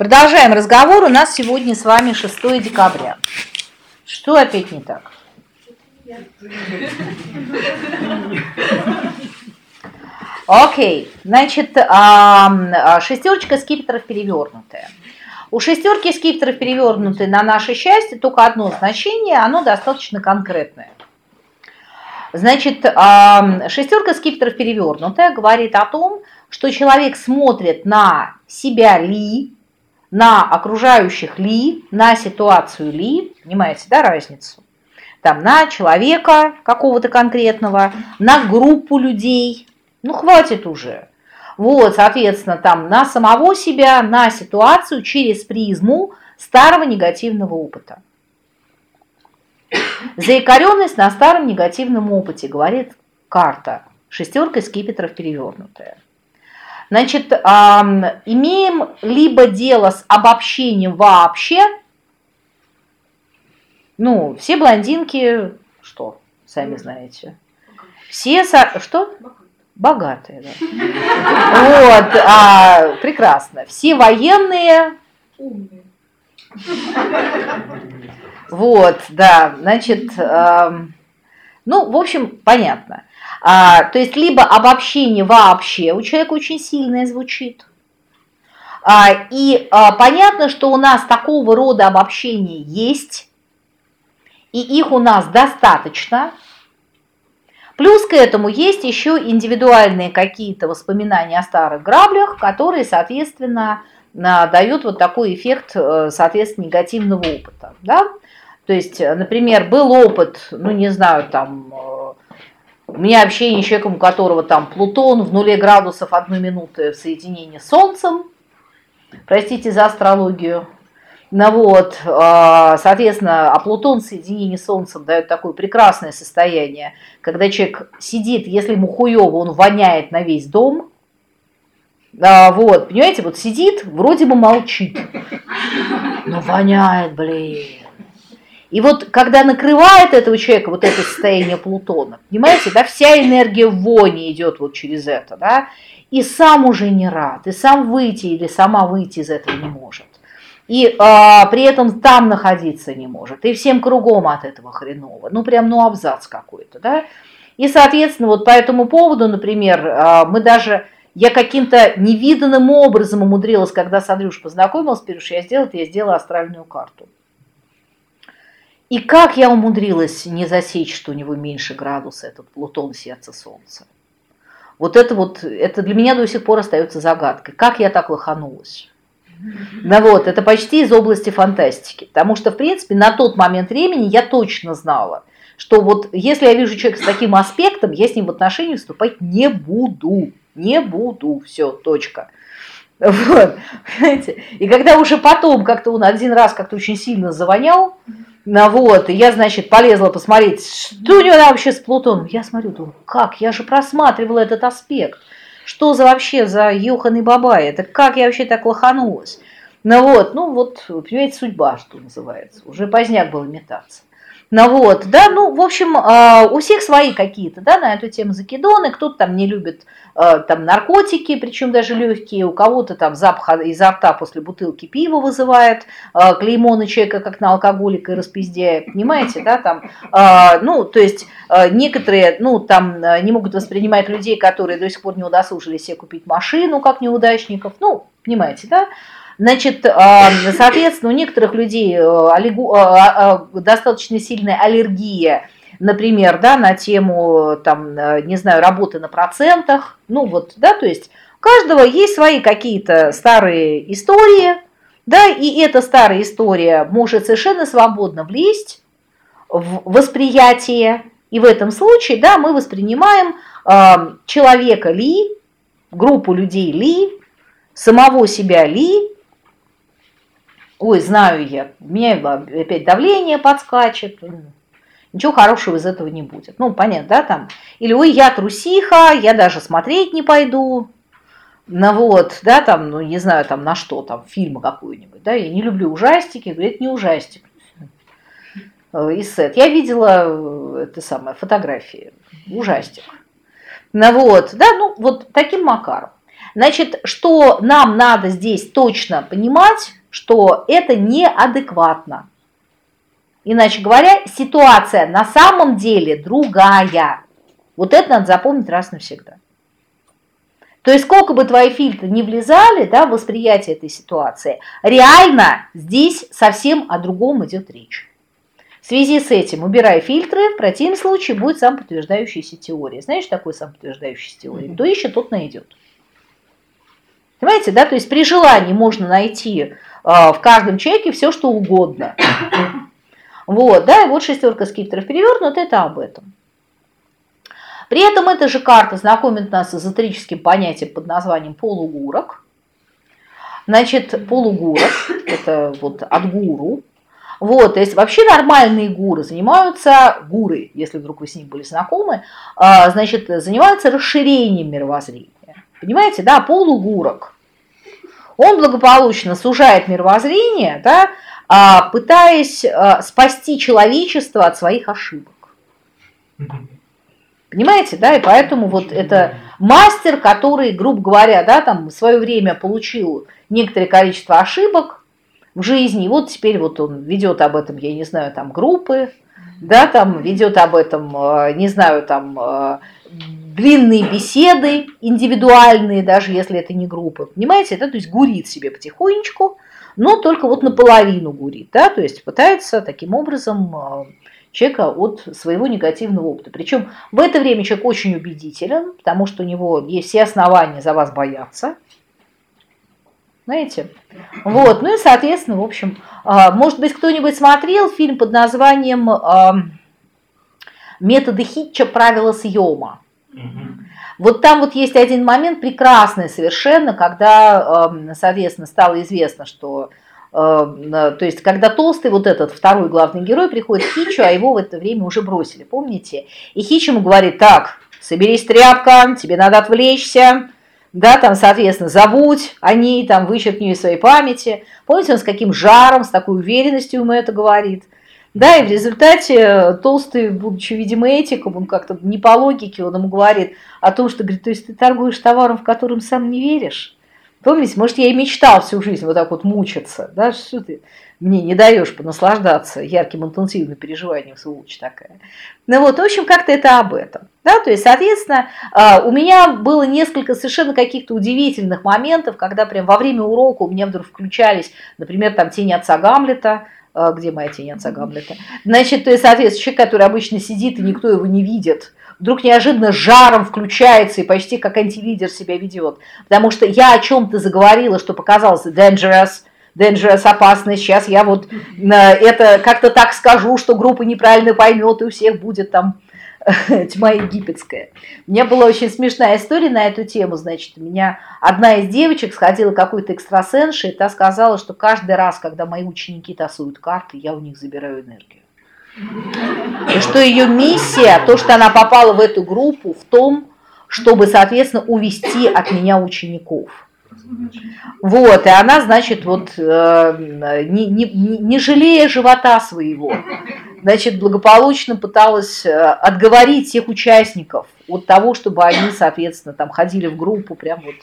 Продолжаем разговор. У нас сегодня с вами 6 декабря. Что опять не так? Окей, значит, а, шестерочка скипетров перевернутая. У шестерки скипетров перевернутой на наше счастье только одно значение, оно достаточно конкретное. Значит, шестерка скипетров перевернутая говорит о том, что человек смотрит на себя ли, на окружающих ли, на ситуацию ли, понимаете, да, разницу? Там на человека какого-то конкретного, на группу людей. Ну, хватит уже. Вот, соответственно, там на самого себя, на ситуацию через призму старого негативного опыта. Заикаренность на старом негативном опыте, говорит карта. Шестерка скипетров перевернутая. Значит, имеем либо дело с обобщением вообще, ну, все блондинки, что, сами знаете, все, со... что? Богатые, да. Вот, а, прекрасно. Все военные. Умные. Вот, да, значит, э, ну, в общем, понятно. А, то есть либо обобщение вообще у человека очень сильное звучит, а, и а, понятно, что у нас такого рода обобщения есть, и их у нас достаточно. Плюс к этому есть еще индивидуальные какие-то воспоминания о старых граблях, которые, соответственно, дают вот такой эффект, э, соответственно, негативного опыта. Да? То есть, например, был опыт, ну не знаю, там э, у меня общение с человеком, у которого там Плутон в нуле градусов одной минуты в соединении с Солнцем. Простите за астрологию. Ну вот, а, соответственно, а Плутон в соединении с Солнцем дает такое прекрасное состояние, когда человек сидит, если ему хуево, он воняет на весь дом. А, вот, понимаете, вот сидит, вроде бы молчит, но воняет, блин. И вот когда накрывает этого человека вот это состояние Плутона, понимаете, да, вся энергия вони идет вот через это, да, и сам уже не рад, и сам выйти или сама выйти из этого не может. И а, при этом там находиться не может, и всем кругом от этого хреново, ну прям ну абзац какой-то, да. И, соответственно, вот по этому поводу, например, а, мы даже, я каким-то невиданным образом умудрилась, когда с Андрюшей познакомилась, что я сделала, я сделала астральную карту. И как я умудрилась не засечь, что у него меньше градуса этот Плутон сердца Солнца? Вот это вот, это для меня до сих пор остается загадкой. Как я так лоханулась? Ну вот, это почти из области фантастики. Потому что, в принципе, на тот момент времени я точно знала, что вот если я вижу человека с таким аспектом, я с ним в отношении вступать не буду. Не буду. Все, точка. Вот, понимаете? И когда уже потом как-то он один раз как-то очень сильно завонял, ну вот, и я, значит, полезла посмотреть, что у него там вообще с Плутоном. Я смотрю, думаю, как, я же просматривала этот аспект. Что за вообще за Йохан и Бабай? Это как я вообще так лоханулась? Ну вот, ну вот, понимаете, судьба, что называется. Уже поздняк был метаться. Ну вот, да, ну, в общем, а, у всех свои какие-то, да, на эту тему закидоны, кто-то там не любит а, там наркотики, причем даже легкие, у кого-то там запах изо рта после бутылки пива вызывает а, клеймо на человека, как на алкоголика и распиздяя, понимаете, да, там, ну, то есть некоторые, ну, там не могут воспринимать людей, которые до сих пор не удосужились себе купить машину, как неудачников, ну, понимаете, да, Значит, а, соответственно, у некоторых людей э, а, а, достаточно сильная аллергия, например, да, на тему, там, э, не знаю, работы на процентах. Ну вот, да, то есть у каждого есть свои какие-то старые истории, да, и эта старая история может совершенно свободно влезть в восприятие. И в этом случае, да, мы воспринимаем э, человека ли, группу людей ли, самого себя ли, ой, знаю я, у меня опять давление подскачет, ничего хорошего из этого не будет. Ну, понятно, да, там. Или, ой, я трусиха, я даже смотреть не пойду. Ну вот, да, там, ну, не знаю, там, на что, там, фильмы какой-нибудь, да, я не люблю ужастики, говорю, это не ужастик. И сет. Я видела, э, это самое, фотографии, ужастик. Ну вот, да, ну, вот таким макаром. Значит, что нам надо здесь точно понимать, что это неадекватно. Иначе говоря, ситуация на самом деле другая. Вот это надо запомнить раз навсегда. То есть сколько бы твои фильтры не влезали да, в восприятие этой ситуации, реально здесь совсем о другом идет речь. В связи с этим убирай фильтры, в противном случае будет самоподтверждающаяся теория. Знаешь, что такое самоподтверждающаяся теория? Кто ищет, тот найдет. Понимаете, да? То есть при желании можно найти в каждом человеке все, что угодно. Вот, да, и вот шестерка скипетров перевернут, это об этом. При этом эта же карта знакомит нас с эзотерическим понятием под названием полугурок. Значит, полугурок, это вот от гуру. Вот, то есть вообще нормальные гуры занимаются, гуры, если вдруг вы с ним были знакомы, а, значит, занимаются расширением мировоззрения. Понимаете, да, полугурок. Он благополучно сужает мировоззрение, да, а, пытаясь а, спасти человечество от своих ошибок. Понимаете, да, и поэтому вот это мастер, который, грубо говоря, да, там в свое время получил некоторое количество ошибок в жизни, и вот теперь вот он ведет об этом, я не знаю, там группы, да, там ведет об этом, а, не знаю, там длинные беседы, индивидуальные, даже если это не группа, понимаете, да, то есть гурит себе потихонечку, но только вот наполовину гурит, да, то есть пытается таким образом а, человека от своего негативного опыта. Причем в это время человек очень убедителен, потому что у него есть все основания за вас бояться. Знаете? Вот, ну и, соответственно, в общем, а, может быть, кто-нибудь смотрел фильм под названием «Методы Хитча. Правила съема». Вот там вот есть один момент прекрасный совершенно, когда, эм, соответственно, стало известно, что эм, то есть, когда толстый, вот этот второй главный герой, приходит к Хичу, а его в это время уже бросили, помните? И Хич ему говорит, так, соберись, тряпка, тебе надо отвлечься, да, там, соответственно, забудь о ней, там, вычеркни из своей памяти. Помните, он с каким жаром, с такой уверенностью ему это говорит – да, и в результате э, Толстый, будучи, видимо, этиком, он как-то не по логике, он ему говорит о том, что, говорит, то есть ты торгуешь товаром, в котором сам не веришь? Помните, может, я и мечтал всю жизнь вот так вот мучиться, да, что ты мне не даешь понаслаждаться ярким интенсивным переживанием, сволочь такая. Ну вот, в общем, как-то это об этом. Да, то есть, соответственно, а, у меня было несколько совершенно каких-то удивительных моментов, когда прям во время урока у меня вдруг включались, например, там тени отца Гамлета, где моя тень отца Гамлета. Значит, есть, соответственно, человек, который обычно сидит, и никто его не видит, вдруг неожиданно жаром включается и почти как антилидер себя ведет. Потому что я о чем-то заговорила, что показалось dangerous, dangerous, опасно. Сейчас я вот это как-то так скажу, что группа неправильно поймет, и у всех будет там тьма египетская. У меня была очень смешная история на эту тему. Значит, у меня одна из девочек сходила какой-то экстрасенши, и та сказала, что каждый раз, когда мои ученики тасуют карты, я у них забираю энергию. И что ее миссия, то, что она попала в эту группу, в том, чтобы, соответственно, увести от меня учеников. Вот, и она, значит, вот э, не, не, не жалея живота своего, значит, благополучно пыталась э, отговорить всех участников от того, чтобы они, соответственно, там ходили в группу, прям вот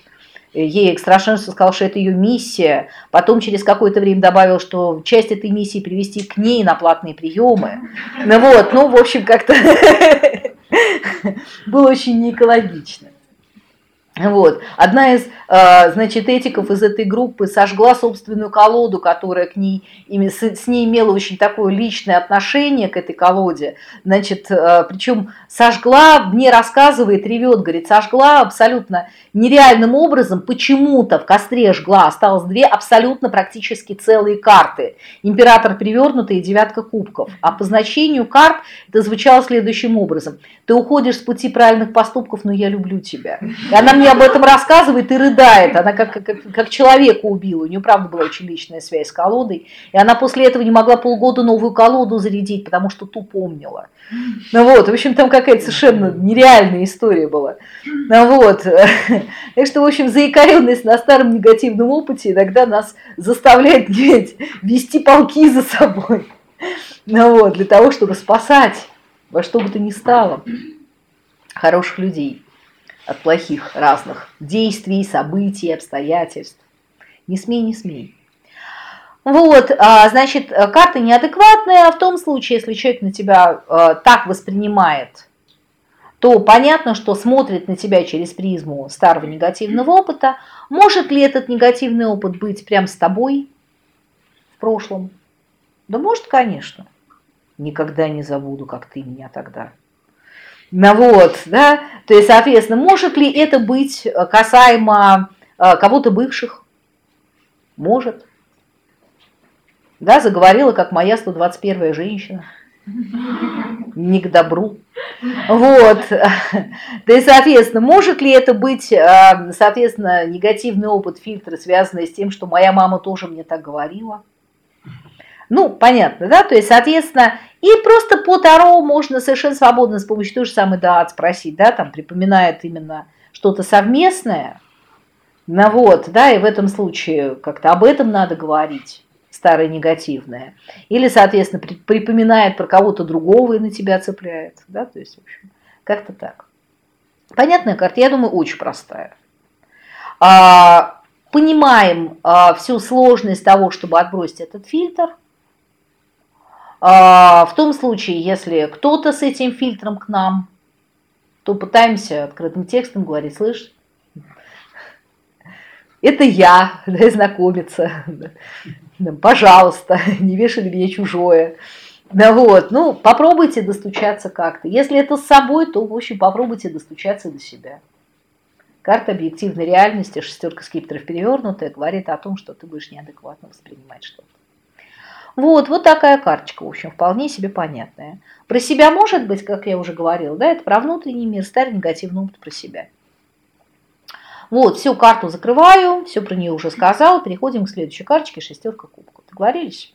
ей экстрасенс сказал, что это ее миссия. Потом через какое-то время добавил, что часть этой миссии привести к ней на платные приемы. Ну вот, ну, в общем, как-то было очень неэкологично. Вот. Одна из, э, значит, этиков из этой группы сожгла собственную колоду, которая к ней, с ней имела очень такое личное отношение к этой колоде. Значит, э, причем сожгла, мне рассказывает, ревет, говорит, сожгла абсолютно нереальным образом, почему-то в костре жгла, осталось две абсолютно практически целые карты. Император перевернутый и девятка кубков. А по значению карт это звучало следующим образом. Ты уходишь с пути правильных поступков, но я люблю тебя. И она мне об этом рассказывает и рыдает. Она как, как, как человека убила. У нее, правда, была очень личная связь с колодой. И она после этого не могла полгода новую колоду зарядить, потому что ту помнила. Ну вот, в общем, там какая-то совершенно нереальная история была. Ну вот. Так что, в общем, заикаренность на старом негативном опыте иногда нас заставляет вести полки за собой. Ну вот, для того, чтобы спасать во что бы то ни стало хороших людей. От плохих разных действий, событий, обстоятельств. Не смей, не смей. Вот, а, значит, карта неадекватная в том случае, если человек на тебя а, так воспринимает, то понятно, что смотрит на тебя через призму старого негативного опыта. Может ли этот негативный опыт быть прям с тобой в прошлом? Да может, конечно. Никогда не забуду, как ты меня тогда. Вот, да, то есть, соответственно, может ли это быть касаемо кого-то бывших? Может да, заговорила, как моя 121-я женщина. Не к добру. Вот. Да и, соответственно, может ли это быть, а, соответственно, негативный опыт фильтра, связанный с тем, что моя мама тоже мне так говорила? Ну, понятно, да? То есть, соответственно, и просто по Таро можно совершенно свободно с помощью той же самой Даат спросить, да, там припоминает именно что-то совместное, ну вот, да, и в этом случае как-то об этом надо говорить старое негативное. Или, соответственно, припоминает про кого-то другого и на тебя цепляет. Да? То есть, в общем, как-то так. Понятная карта, я думаю, очень простая. А, понимаем а, всю сложность того, чтобы отбросить этот фильтр. А, в том случае, если кто-то с этим фильтром к нам, то пытаемся открытым текстом говорить, слышь, это я, да, знакомиться. Пожалуйста, не вешали мне чужое. Да вот, ну, попробуйте достучаться как-то. Если это с собой, то, в общем, попробуйте достучаться до себя. Карта объективной реальности, шестерка скипетров перевернутая, говорит о том, что ты будешь неадекватно воспринимать что-то. Вот, вот такая карточка, в общем, вполне себе понятная. Про себя может быть, как я уже говорила, да, это про внутренний мир, старый негативный опыт про себя. Вот, всю карту закрываю, все про нее уже сказал. Переходим к следующей карточке, шестерка кубков. Договорились?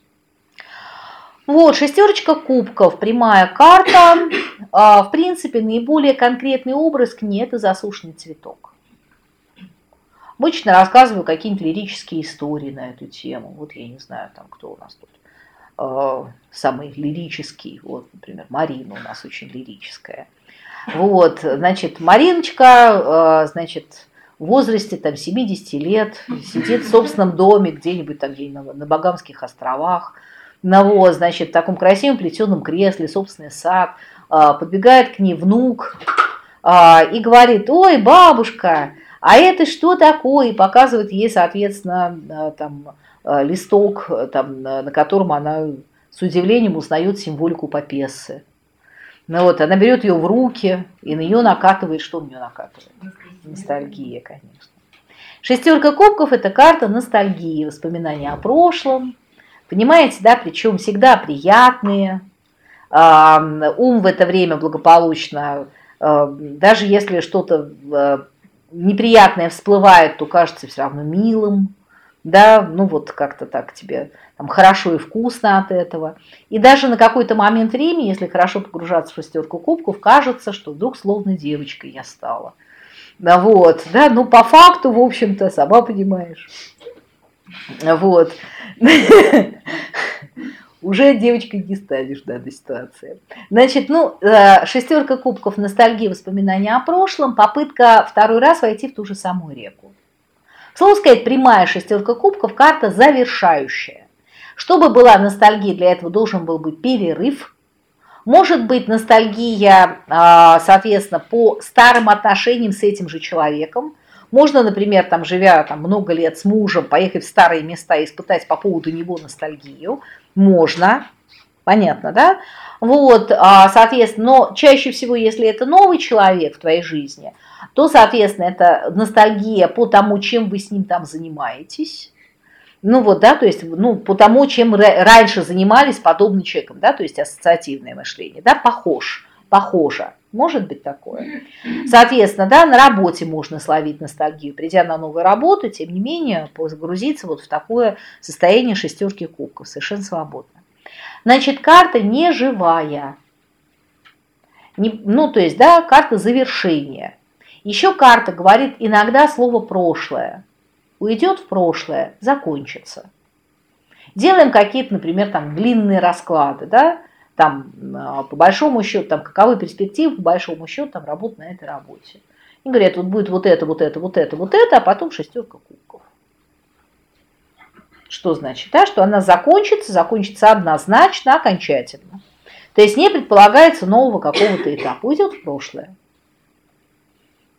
Вот, шестерочка кубков, прямая карта. А, в принципе, наиболее конкретный образ к ней – это засушенный цветок. Обычно рассказываю какие-нибудь лирические истории на эту тему. Вот я не знаю, там кто у нас тут самый лирический. Вот, например, Марина у нас очень лирическая. Вот, значит, Мариночка, э, значит, в возрасте там 70 лет, сидит в собственном доме где-нибудь там где на, на Багамских островах, на вот, значит, в таком красивом плетеном кресле, собственный сад, а, подбегает к ней внук и говорит, ой, бабушка, а это что такое? И показывает ей, соответственно, там, листок, там, на котором она с удивлением узнает символику Папессы. Ну вот, она берет ее в руки и на нее накатывает, что на нее накатывает? Ностальгия, конечно. Шестерка кубков – это карта ностальгии, воспоминания о прошлом. Понимаете, да, причем всегда приятные. Ум в это время благополучно, даже если что-то неприятное всплывает, то кажется все равно милым да, ну вот как-то так тебе там хорошо и вкусно от этого. И даже на какой-то момент времени, если хорошо погружаться в шестерку кубков, кажется, что вдруг словно девочкой я стала. Да вот, да, ну по факту, в общем-то, сама понимаешь. Вот. Уже девочкой не станешь в данной ситуации. Значит, ну, э, шестерка кубков, ностальгия, воспоминания о прошлом, попытка второй раз войти в ту же самую реку. Слово сказать, прямая шестерка кубков – карта завершающая. Чтобы была ностальгия, для этого должен был быть перерыв. Может быть ностальгия, а, соответственно, по старым отношениям с этим же человеком. Можно, например, там, живя там, много лет с мужем, поехать в старые места и испытать по поводу него ностальгию. Можно, понятно, да? Вот, а, соответственно, но чаще всего, если это новый человек в твоей жизни, то, соответственно, это ностальгия по тому, чем вы с ним там занимаетесь. Ну вот, да, то есть, ну, по тому, чем раньше занимались подобным человеком, да, то есть ассоциативное мышление, да, похож, похоже. Может быть такое. Соответственно, да, на работе можно словить ностальгию, придя на новую работу, тем не менее, погрузиться вот в такое состояние шестерки кубков, совершенно свободно. Значит, карта не живая. Не, ну, то есть, да, карта завершения. Еще карта говорит иногда слово «прошлое». Уйдет в прошлое, закончится. Делаем какие-то, например, там длинные расклады, да, там а, по большому счету, там каковы перспективы, по большому счету, там работать на этой работе. И говорят, вот будет вот это, вот это, вот это, вот это, а потом шестерка кубков. Что значит? Да, что она закончится, закончится однозначно, окончательно. То есть не предполагается нового какого-то этапа, уйдет в прошлое.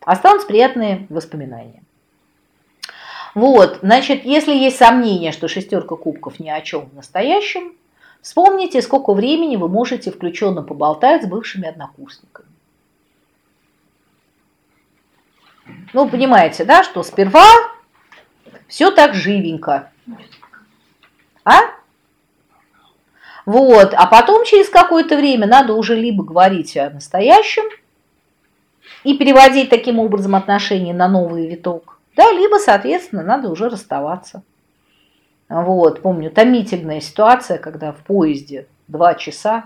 Останутся приятные воспоминания. Вот, значит, если есть сомнение, что шестерка кубков ни о чем в настоящем, вспомните, сколько времени вы можете включенно поболтать с бывшими однокурсниками. Ну, понимаете, да, что сперва все так живенько. А? Вот, а потом через какое-то время надо уже либо говорить о настоящем и переводить таким образом отношения на новый виток, да, либо, соответственно, надо уже расставаться. Вот, помню, томительная ситуация, когда в поезде два часа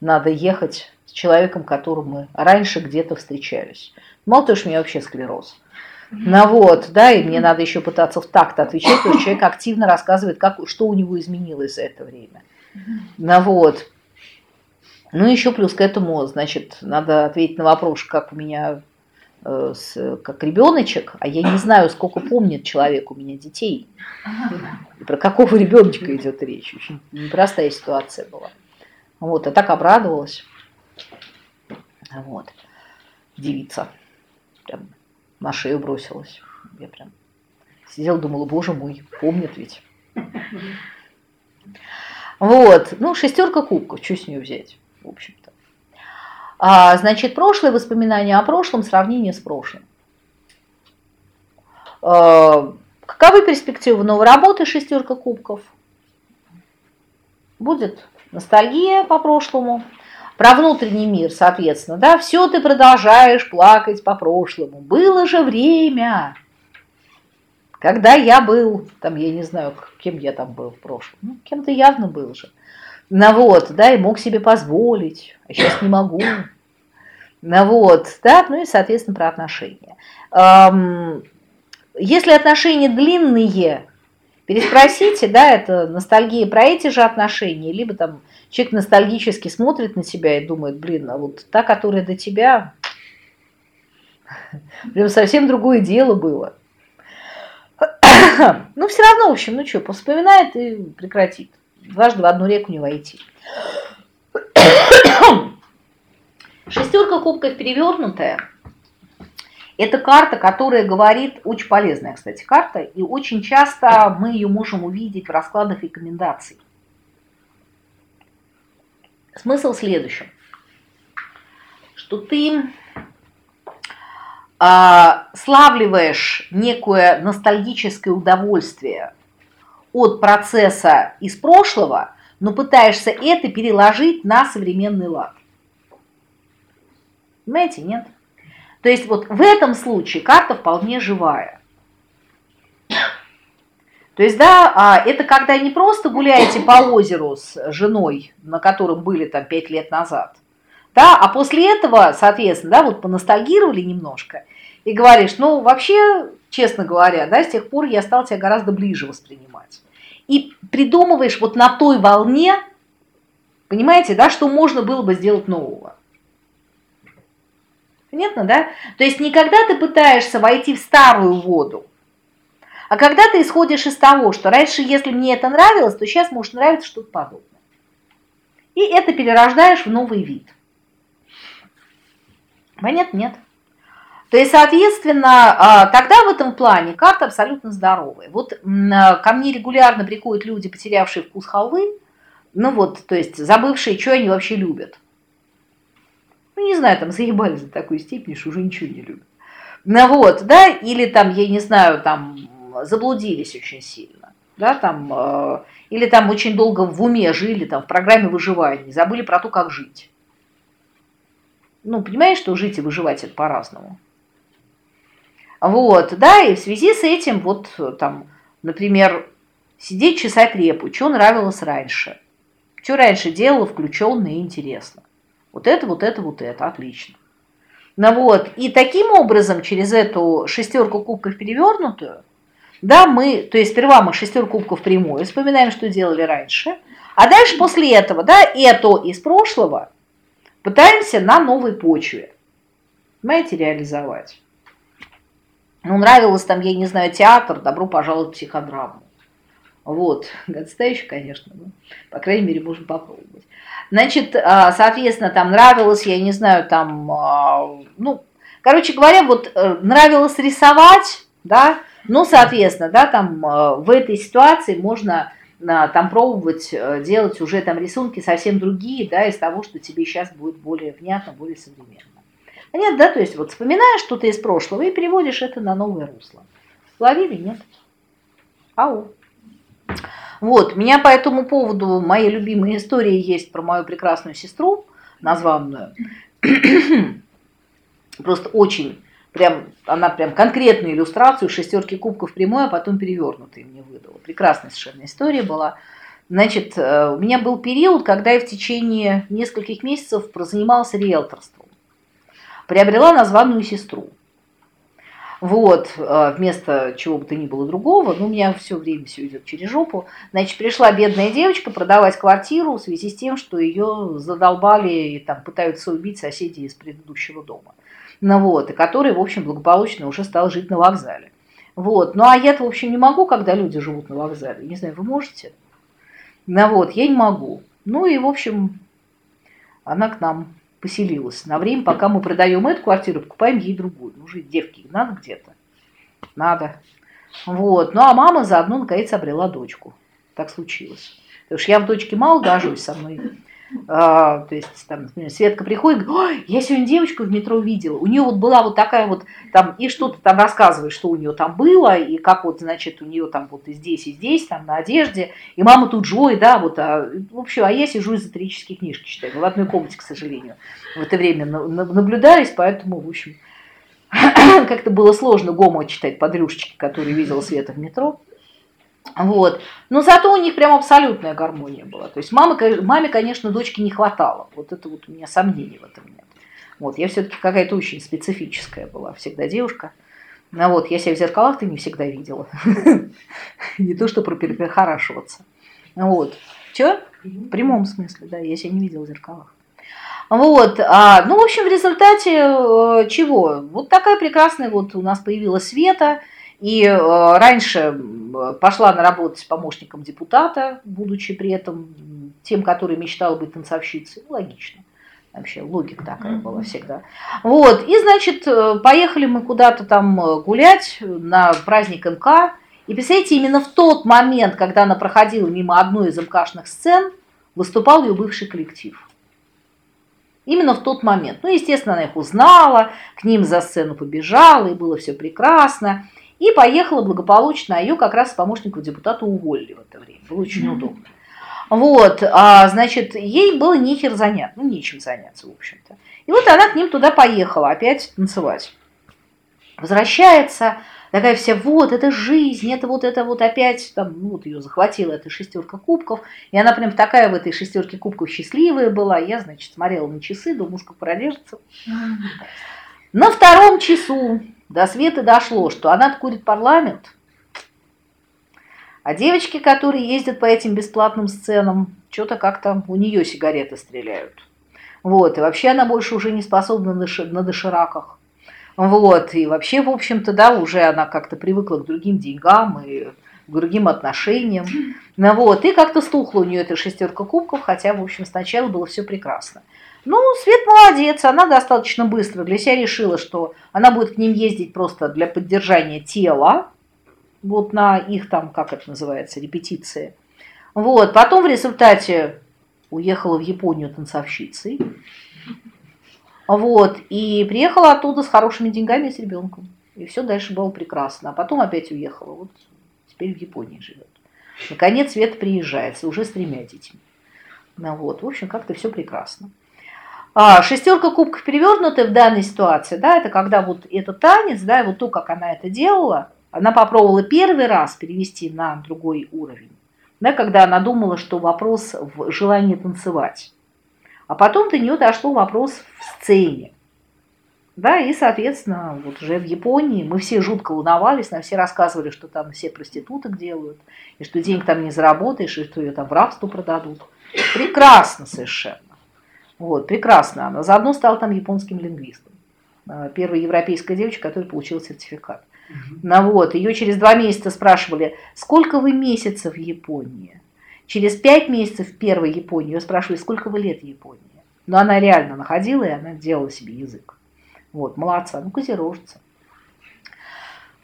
надо ехать с человеком, которым мы раньше где-то встречались. Мало того, что у меня вообще склероз. Ну вот, да, и мне надо еще пытаться в такт отвечать, потому что человек активно рассказывает, как, что у него изменилось за это время. Ну вот. Ну еще плюс к этому, значит, надо ответить на вопрос, как у меня Э, как ребеночек, а я не знаю, сколько помнит человек у меня детей. И про какого ребеночка идет речь. Очень непростая ситуация была. Вот, а так обрадовалась. Вот. Девица. Прям на шею бросилась. Я прям сидела, думала, боже мой, помнит ведь. Вот. Ну, шестерка кубков, что с нее взять, в общем-то. А, значит, прошлое воспоминания о прошлом, сравнение с прошлым. А, каковы перспективы новой работы «Шестерка кубков»? Будет ностальгия по прошлому, про внутренний мир, соответственно, да, все ты продолжаешь плакать по прошлому. Было же время, когда я был, там, я не знаю, кем я там был в прошлом, ну, кем-то явно был же. Ну вот, да, и мог себе позволить, а сейчас не могу. Ну вот, да, ну и, соответственно, про отношения. Если отношения длинные, переспросите, да, это ностальгия про эти же отношения, либо там человек ностальгически смотрит на себя и думает, блин, а вот та, которая до тебя, прям совсем другое дело было. Ну, все равно, в общем, ну что, вспоминает и прекратит дважды в одну реку не войти. Шестерка кубков перевернутая. Это карта, которая говорит, очень полезная, кстати, карта, и очень часто мы ее можем увидеть в раскладах рекомендаций. Смысл в следующем, что ты а, славливаешь некое ностальгическое удовольствие от процесса из прошлого, но пытаешься это переложить на современный лад. Понимаете, нет? То есть вот в этом случае карта вполне живая. То есть, да, а, это когда не просто гуляете по озеру с женой, на котором были там пять лет назад, да, а после этого, соответственно, да, вот поностальгировали немножко и говоришь, ну, вообще, честно говоря, да, с тех пор я стал тебя гораздо ближе воспринимать и придумываешь вот на той волне, понимаете, да, что можно было бы сделать нового. Понятно, да? То есть не когда ты пытаешься войти в старую воду, а когда ты исходишь из того, что раньше, если мне это нравилось, то сейчас может нравиться что-то подобное. И это перерождаешь в новый вид. Понятно? Нет. То есть, соответственно, а, тогда в этом плане карта абсолютно здоровая. Вот а, ко мне регулярно приходят люди, потерявшие вкус халвы, ну вот, то есть забывшие, что они вообще любят. Ну, не знаю, там заебались до такой степени, что уже ничего не любят. Ну вот, да, или там, я не знаю, там заблудились очень сильно, да, там, э, или там очень долго в уме жили, там, в программе выживания, забыли про то, как жить. Ну, понимаешь, что жить и выживать это по-разному. Вот, да, и в связи с этим вот там, например, сидеть чесать репу, что нравилось раньше, что раньше делала включенно и интересно. Вот это, вот это, вот это, отлично. Ну вот, и таким образом, через эту шестерку кубков перевернутую, да, мы, то есть сперва мы шестерку кубков прямую вспоминаем, что делали раньше, а дальше после этого, да, это из прошлого пытаемся на новой почве понимаете, реализовать. Ну, нравилось там, я не знаю, театр, добро пожаловать в психодраму. Вот, отстающий, конечно, но, по крайней мере, можем попробовать. Значит, а, соответственно, там нравилось, я не знаю, там, а, ну, короче говоря, вот э, нравилось рисовать, да, ну, соответственно, да, там э, в этой ситуации можно там пробовать э, делать уже там рисунки совсем другие, да, из того, что тебе сейчас будет более внятно, более современно. Нет, да, то есть вот вспоминаешь что-то из прошлого и переводишь это на новое русло. Ловили, нет? Ау. Вот, меня по этому поводу мои любимые истории есть про мою прекрасную сестру, названную. Просто очень, прям, она прям конкретную иллюстрацию шестерки кубков прямой, а потом перевернутые мне выдала. Прекрасная совершенно история была. Значит, э, у меня был период, когда я в течение нескольких месяцев прозанимался риэлторством. Приобрела названную сестру. Вот, э, вместо чего бы то ни было другого, ну, у меня все время все идет через жопу. Значит, пришла бедная девочка продавать квартиру в связи с тем, что ее задолбали и там пытаются убить соседи из предыдущего дома. Ну вот, и который, в общем, благополучно уже стал жить на вокзале. Вот, ну а я-то, в общем, не могу, когда люди живут на вокзале. Не знаю, вы можете? Ну вот, я не могу. Ну и, в общем, она к нам поселилась. На время, пока мы продаем эту квартиру, покупаем ей другую. Ну, жить девки надо где-то. Надо. Вот. Ну, а мама заодно, наконец, обрела дочку. Так случилось. Потому что я в дочке мало гожусь со мной а, то есть, там, Светка приходит, говорит, я сегодня девочку в метро видела, у нее вот была вот такая вот, там, и что-то там рассказывает, что у нее там было, и как вот, значит, у нее там вот и здесь, и здесь, там, на одежде, и мама тут жой, да, вот, а, в общем, а я сижу эзотерические книжки читаю, в одной комнате, к сожалению, в это время наблюдаюсь, поэтому, в общем, как-то было сложно Гомо читать подрюшечки, которые видела Света в метро. Вот. Но зато у них прям абсолютная гармония была. То есть мамы, маме, конечно, дочки не хватало. Вот это вот у меня сомнений в этом нет. Вот, я все-таки какая-то очень специфическая была всегда девушка. Ну вот, я себя в зеркалах-то не всегда видела. Не то, что про перехорашиваться. Вот. Че? В прямом смысле, да, я себя не видела в зеркалах. Вот, а, ну, в общем, в результате э, чего? Вот такая прекрасная вот у нас появилась Света – и э, раньше пошла на работу с помощником депутата, будучи при этом тем, который мечтал быть танцовщицей. Ну, логично. Вообще логика такая была всегда. Вот, и, значит, э, поехали мы куда-то там э, гулять на праздник МК. И, представляете, именно в тот момент, когда она проходила мимо одной из МКшных сцен, выступал ее бывший коллектив. Именно в тот момент. Ну, естественно, она их узнала, к ним за сцену побежала, и было все прекрасно. И поехала благополучно, а ее как раз помощников депутата уволили в это время. Было очень удобно. Вот, а, значит, ей было нехер занять, ну, нечем заняться, в общем-то. И вот она к ним туда поехала опять танцевать. Возвращается, такая вся, вот, это жизнь, это вот, это вот опять, там, ну, вот ее захватила эта шестерка кубков, и она прям такая в этой шестерке кубков счастливая была. Я, значит, смотрела на часы, думаю, сколько продержится. На втором часу до Светы дошло, что она курит парламент, а девочки, которые ездят по этим бесплатным сценам, что-то как-то у нее сигареты стреляют. Вот, и вообще она больше уже не способна на дошираках. Вот, и вообще, в общем-то, да, уже она как-то привыкла к другим деньгам и к другим отношениям. Ну вот, и как-то стухла у нее эта шестерка кубков, хотя, в общем, сначала было все прекрасно. Ну, Свет молодец, она достаточно быстро для себя решила, что она будет к ним ездить просто для поддержания тела, вот на их там, как это называется, репетиции. Вот, потом в результате уехала в Японию танцовщицей. Вот, и приехала оттуда с хорошими деньгами и с ребенком. И все дальше было прекрасно. А потом опять уехала. Вот теперь в Японии живет. Наконец Свет приезжает, уже с тремя детьми. Ну, вот, в общем, как-то все прекрасно. А, шестерка кубков перевернутая в данной ситуации, да, это когда вот этот танец, да, и вот то, как она это делала, она попробовала первый раз перевести на другой уровень, да, когда она думала, что вопрос в желании танцевать. А потом до нее дошло вопрос в сцене. Да, и, соответственно, вот уже в Японии мы все жутко волновались, нам все рассказывали, что там все проституток делают, и что денег там не заработаешь, и что ее там в рабство продадут. Прекрасно совершенно. Вот, прекрасно она. Заодно стала там японским лингвистом. э, первая европейская девочка, которая получила сертификат. Ну вот, ее через два месяца спрашивали, сколько вы месяцев в Японии? Через пять месяцев в первой Японии ее спрашивали, сколько вы лет в Японии? Но она реально находила, и она делала себе язык. Вот, молодца, ну козерожца.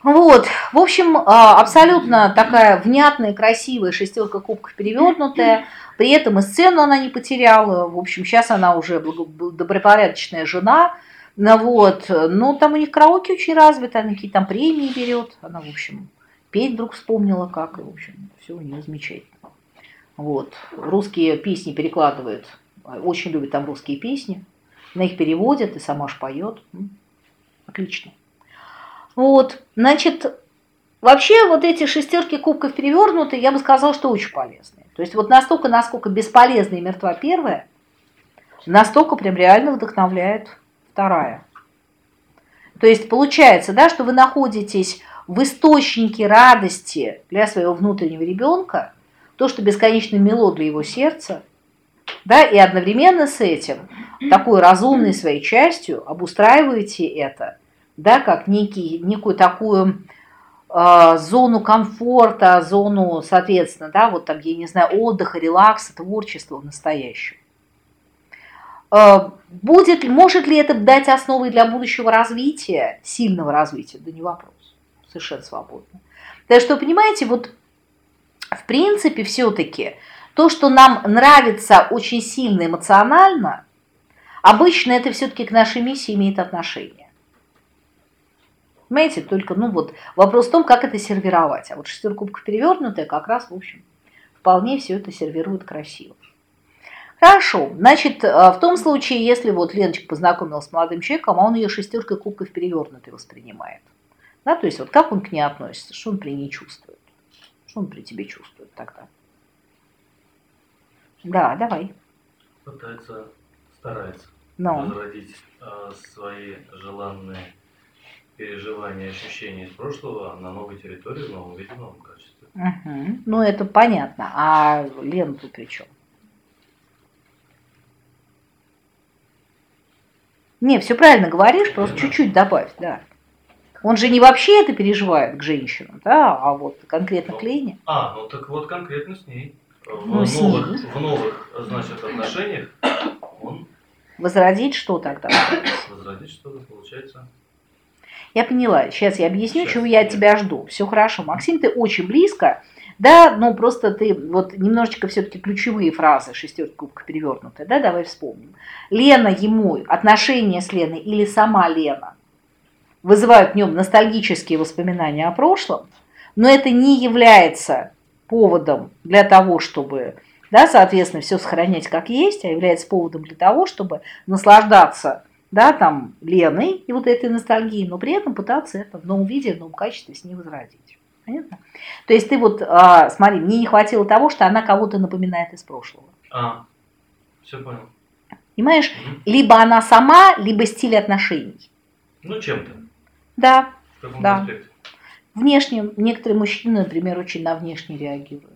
Вот, в общем, а, абсолютно такая внятная, красивая шестерка кубков перевернутая. При этом и сцену она не потеряла. В общем, сейчас она уже добропорядочная жена. Ну вот, ну там у них караоке очень развито, она какие-то там премии берет. Она, в общем, петь вдруг вспомнила как, и, в общем, все у нее замечательно. Вот, русские песни перекладывают, очень любят там русские песни. Она их переводит и сама ж поет. Отлично. Вот, значит, вообще вот эти шестерки кубков перевернутые, я бы сказала, что очень полезные. То есть вот настолько, насколько бесполезна и мертва первая, настолько прям реально вдохновляет вторая. То есть получается, да, что вы находитесь в источнике радости для своего внутреннего ребенка, то, что бесконечно мило для его сердца, да, и одновременно с этим такой разумной своей частью обустраиваете это, да, как некий, некую такую зону комфорта, зону, соответственно, да, вот там, я не знаю, отдыха, релакса, творчества настоящего. Э, будет, может ли это дать основы для будущего развития, сильного развития? Да не вопрос, совершенно свободно. Так что, понимаете, вот в принципе все-таки то, что нам нравится очень сильно эмоционально, обычно это все-таки к нашей миссии имеет отношение. Понимаете, только, ну вот, вопрос в том, как это сервировать. А вот шестерка кубков перевернутая как раз, в общем, вполне все это сервирует красиво. Хорошо, значит, э, в том случае, если вот Леночка познакомилась с молодым человеком, а он ее шестеркой кубков перевернутой воспринимает. Да, то есть вот как он к ней относится, что он при ней чувствует, что он при тебе чувствует тогда. Да, давай. Пытается, старается Но. возродить э, свои желанные переживания, ощущения из прошлого на новой территории, в новом виде, в новом качестве. Угу. Ну, это понятно. А Лена тут при чем? Не, все правильно говоришь, просто чуть-чуть добавь, да. Он же не вообще это переживает к женщинам, да, а вот конкретно к Лене. А, ну так вот конкретно с ней. В, Ну, с новых, ней. в новых, значит, отношениях он Возродить что тогда? возродит что-то, получается. Я поняла. Сейчас я объясню, Сейчас чего я от тебя жду. Все хорошо. Максим, ты очень близко. Да, но просто ты вот немножечко все-таки ключевые фразы шестерка кубка перевернутая, да, давай вспомним. Лена ему, отношения с Леной или сама Лена вызывают в нем ностальгические воспоминания о прошлом, но это не является поводом для того, чтобы, да, соответственно, все сохранять как есть, а является поводом для того, чтобы наслаждаться да, там, Леной и вот этой ностальгией, но при этом пытаться это в новом виде, в новом качестве с ней возродить. Понятно? То есть ты вот, а, смотри, мне не хватило того, что она кого-то напоминает из прошлого. А, все понял. Понимаешь? Мгм. Либо она сама, либо стиль отношений. Ну, чем-то. Да, В каком Да. аспекте? внешне. Некоторые мужчины, например, очень на внешне реагируют.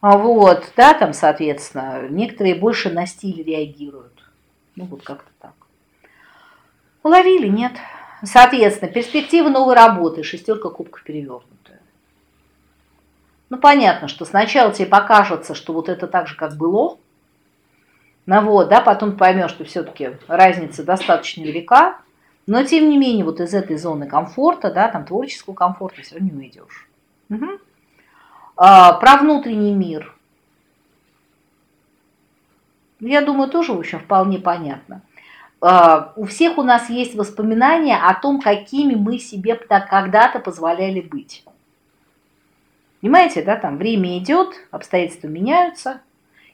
А вот, да, там, соответственно, некоторые больше на стиль реагируют. Ну, вот как-то так. Уловили, нет? Соответственно, перспектива новой работы, шестерка кубков перевернутая. Ну, понятно, что сначала тебе покажется, что вот это так же, как было, ну вот, да, потом поймешь, что все-таки разница достаточно велика, но тем не менее вот из этой зоны комфорта, да, там творческого комфорта все равно не уйдешь. Мгм. А, про внутренний мир. Я думаю, тоже, в общем, вполне понятно. А, у всех у нас есть воспоминания о том, какими мы себе когда-то позволяли быть. Понимаете, да, там время идет, обстоятельства меняются,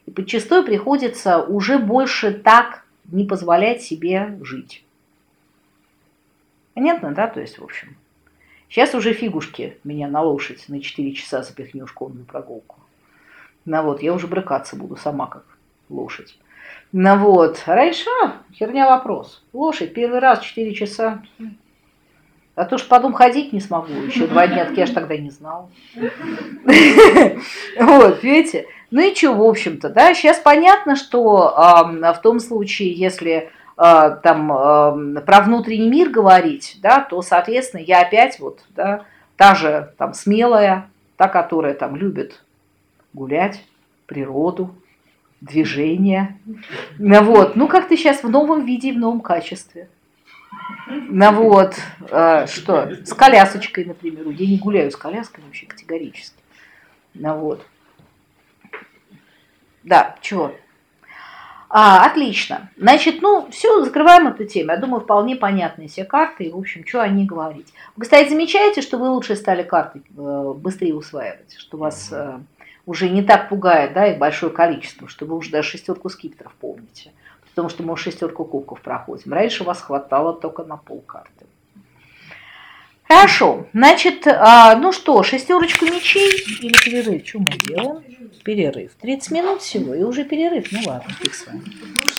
и подчастую приходится уже больше так не позволять себе жить. Понятно, да? То есть, в общем, сейчас уже фигушки меня на лошадь на 4 часа запихнешь конную прогулку. Ну вот, я уже брыкаться буду сама как лошадь. Ну вот, раньше, а, херня вопрос. Лошадь первый раз 4 часа. А то ж потом ходить не смогу. Еще два дня, так я ж тогда не знала. Вот, видите? Ну и что, в общем-то, да, сейчас понятно, что а, в том случае, если э, там про внутренний мир говорить, да, то, соответственно, я опять вот, да, та же там смелая, та, которая там любит гулять, природу, движение. Ну вот, ну как ты сейчас в новом виде, в новом качестве. Ну вот, э, что, с колясочкой, например. Я не гуляю с коляской вообще категорически. Ну вот. Да, чего? А, отлично. Значит, ну, все, закрываем эту тему. Я думаю, вполне понятны все карты, и, в общем, что о них говорить. Вы, кстати, замечаете, что вы лучше стали карты э, быстрее усваивать, что вас э, уже не так пугает, да, их большое количество, что вы уже даже шестерку скипетров помните, потому что мы шестерку кубков проходим. Раньше вас хватало только на полкарты. Хорошо, значит, а, ну что, шестерочку мечей или перерыв? Что мы делаем? Перерыв. 30 минут всего, и уже перерыв. Ну ладно, фиг с вами.